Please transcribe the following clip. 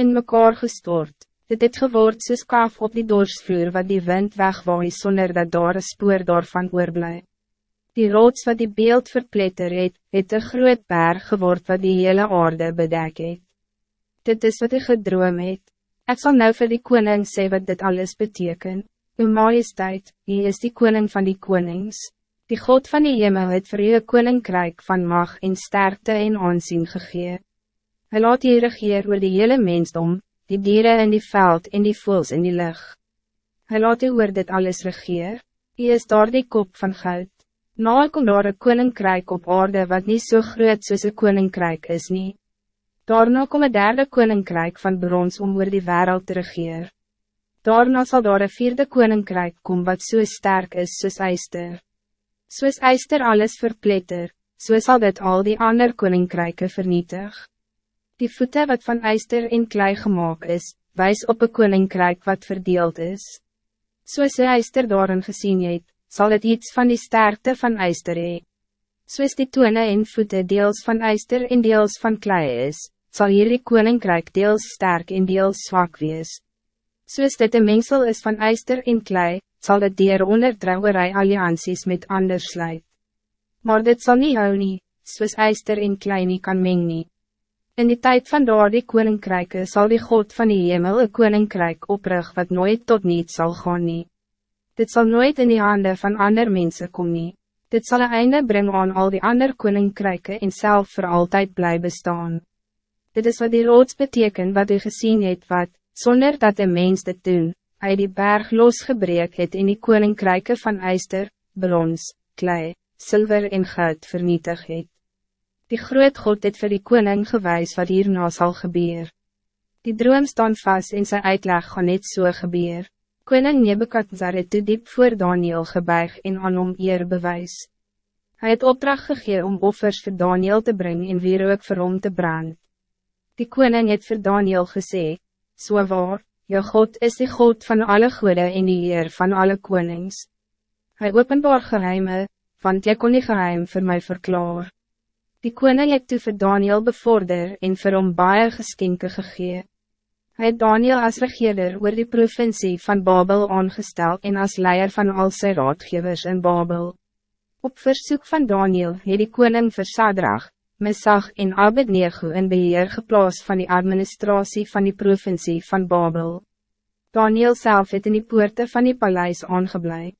in mekaar gestort. Dit het geword soos kaaf op die dorsvloer wat die wind wegwaai sonder dat daar een spoor daarvan oorblij. Die rots wat die beeld verpletter het, het een groot berg geword wat die hele aarde bedek het. Dit is wat ik gedroom het. Ik zal nou voor die koning sê wat dit alles betekent. Uw majesteit, hy is die koning van die konings. Die God van die hemel het vir u koninkrijk van mag en sterkte en aanzien gegee. Hy laat jy regeer oor die hele mensdom, die dieren in die veld en die voels in die lucht. Hy laat jy oor dit alles regeer. Hy is daar die kop van goud. Na kom daar een koninkrijk op aarde wat niet zo so groot soos een koninkrijk is niet. Daarna kom een derde koninkrijk van brons om oor die wereld te regeer. Daarna zal daar een vierde koninkrijk komen wat zo so sterk is soos eister. Soos eister alles verpletter, so sal dit al die ander koninkryke vernietig. Die voeten wat van eister en klei gemaakt is, wijs op een koninkrijk wat verdeeld is. Soos die eister daarin gezien het, zal het iets van die sterkte van eister hee. Soos die tone en voeten deels van eister en deels van klei is, zal hierdie koninkrijk deels sterk en deels zwak wees. Soos dit een mengsel is van eister en klei, zal het dier onder trouwerij allianties met anders sluit. Maar dit zal niet hou nie, soos eister en klei nie kan meng nie. In die tijd van daar die koninkryke sal die God van die hemel een koninkrijk oprig wat nooit tot niet zal gaan nie. Dit zal nooit in die handen van ander mensen komen. nie. Dit zal een einde brengen aan al die ander koninkryke en zelf voor altijd blijven bestaan. Dit is wat die rots beteken wat u gezien het wat, zonder dat de mens dit doen, hij die berg losgebreek het in die koninkrijke van ijster, brons, klei, zilver en goud vernietig het. Die groot God het vir die koning gewijs wat hierna zal gebeur. Die droom staan vast in zijn uitleg gaan net so gebeur. Koning Nebukadnezar het te diep voor Daniel gebuig en aan hom eer bewys. Hij het opdracht gegee om offers voor Daniel te brengen en weer ook vir hom te brand. Die koning het vir Daniel gesê, So waar, jou God is die God van alle goede en die Heer van alle konings. Hij openbaar geheime, want jy kon die geheim voor mij verklaar. Die koning het toe vir Daniel bevorder en vir hom baie geskenke gegee. Hy het Daniel als regeerder oor die provincie van Babel aangesteld en als leier van al sy raadgevers in Babel. Op verzoek van Daniel het die koning vir Sadrach, Mesach en Abednego in beheer geplaas van die administratie van die provincie van Babel. Daniel zelf het in die poorte van die paleis aangebleid.